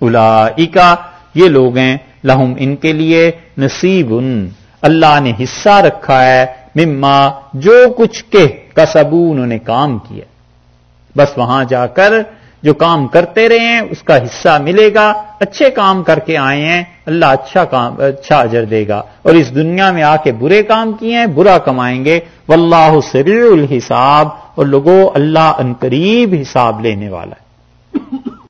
الا یہ لوگ ہیں، لہم ان کے لیے نصیب ان اللہ نے حصہ رکھا ہے، مما جو کچھ کہ کسبو انہوں نے کام کیا۔ بس وہاں جا کر جو کام کرتے رہے ہیں، اس کا حصہ ملے گا۔ اچھے کام کر کے آئے ہیں، اللہ اچھا کام اچھا اجر دے گا۔ اور اس دنیا میں آ کے برے کام کیے ہیں، برا کمائیں گے۔ واللہ سریع الحساب۔ اور لوگوں اللہ ان قریب حساب لینے والا ہے۔